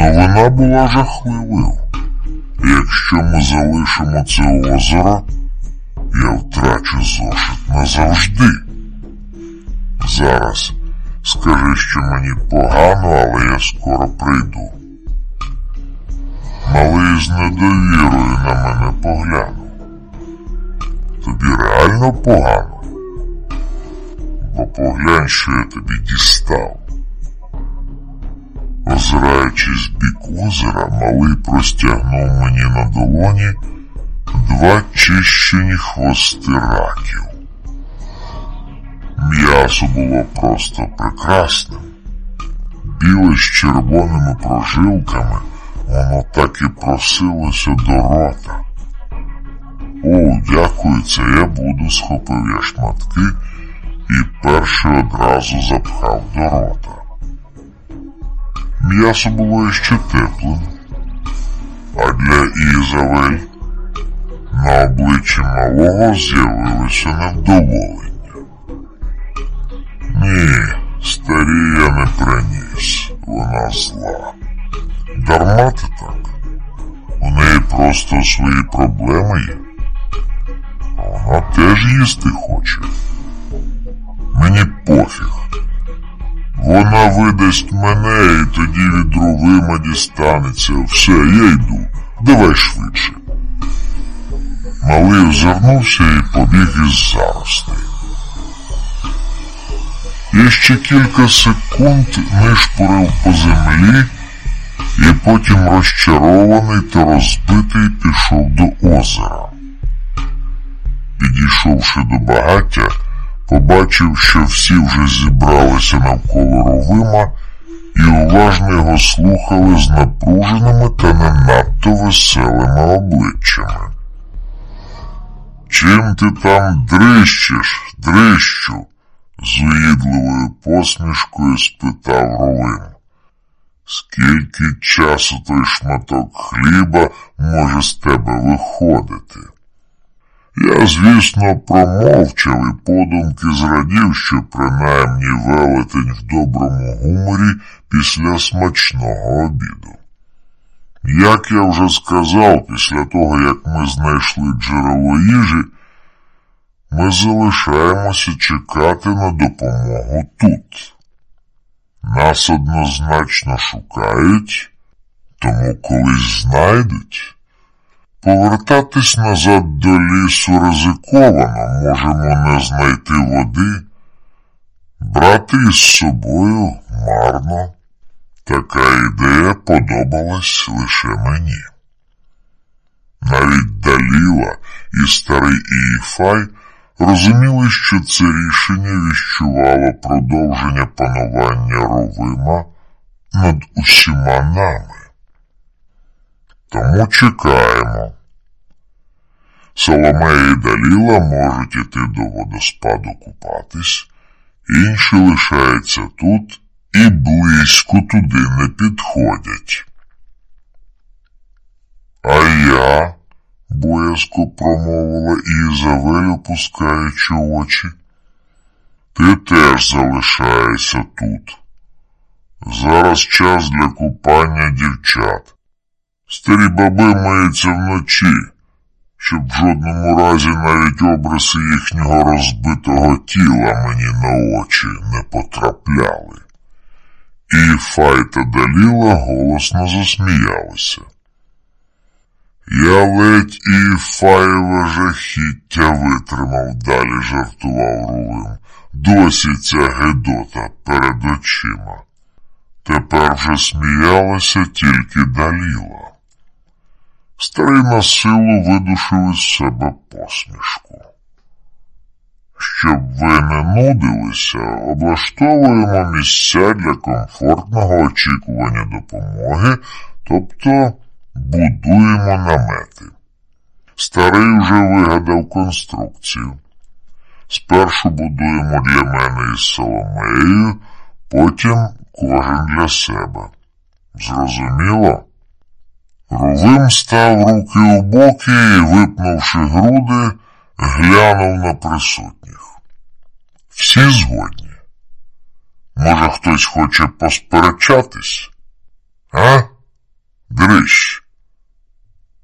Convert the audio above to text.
Новина була жахливою. Якщо ми залишимо це озеро, я втрачу зошит назавжди. Зараз скажи, що мені погано, але я скоро прийду. Малий з недовірою на мене поглянув. Тобі реально погано? Бо поглянь, що я тобі дістав. Озера, малий простягнув мені на долоні два чищені хвости раків. М'ясо було просто прекрасним. Біле з червоними прожилками, воно так і просилося до рота. О, дякую, це я буду, схопив я шматки і перший одразу запхав до рота. М'ясо було ще теплим, а для Ізавель на обличчі малого з'явилося невдоволення. Ні, старі я не приніс, вона зла. Дарма ти так. У неї просто свої проблеми є. Вона теж їсти хоче. Мені пофіг. Вона видасть мене і тоді від Рувима дістанеться. Все, я йду. Давай швидше. Малий озирнувся і побіг із заростей. Я ще кілька секунд нишпорив по землі і потім розчарований та розбитий пішов до озера. Підійшовши до багаття, побачив, що всі вже зібралися навколо Ровима і уважно його слухали з напруженими та не надто веселими обличчями. Чим ти там дрищиш, дрищу? з уїдливою посмішкою спитав Ровим. Скільки часу той шматок хліба може з тебе виходити? Я, звісно, промовчав і подумки зрадів, що принаймні велетень в доброму гуморі після смачного обіду. Як я вже сказав, після того, як ми знайшли джерело їжі, ми залишаємося чекати на допомогу тут. Нас однозначно шукають, тому колись знайдуть. Повертатись назад до лісу ризиковано, можемо не знайти води. Брати із собою марно. Така ідея подобалась лише мені. Навіть Даліла і старий Іїфай розуміли, що це рішення віщувало продовження панування Ровима над усіма нами. Тому чекаємо. Соломея і Даліла можуть іти до водоспаду купатись, інші лишаються тут і близько туди не підходять. А я, боязко промовила Ізавель, опускаючи очі, ти теж залишаєшся тут. Зараз час для купання дівчат. Старі баби миються вночі, щоб в жодному разі навіть обриси їхнього розбитого тіла мені на очі не потрапляли. І Фай та Даліла голосно засміялися. Я ледь і фаєве жахіття витримав, далі жартував Рувим. Досі ця гедота перед очима. Тепер вже сміялася тільки Даліла. Старий на силу видушив із себе посмішку. Щоб ви не нудилися, облаштовуємо місця для комфортного очікування допомоги, тобто будуємо намети. Старий вже вигадав конструкцію. Спершу будуємо для мене із Соломеєю, потім кожен для себе. Зрозуміло? Рувим став руки у боки і, випнувши груди, глянув на присутніх. Всі згодні. Може, хтось хоче посперечатись? А? Хрищ,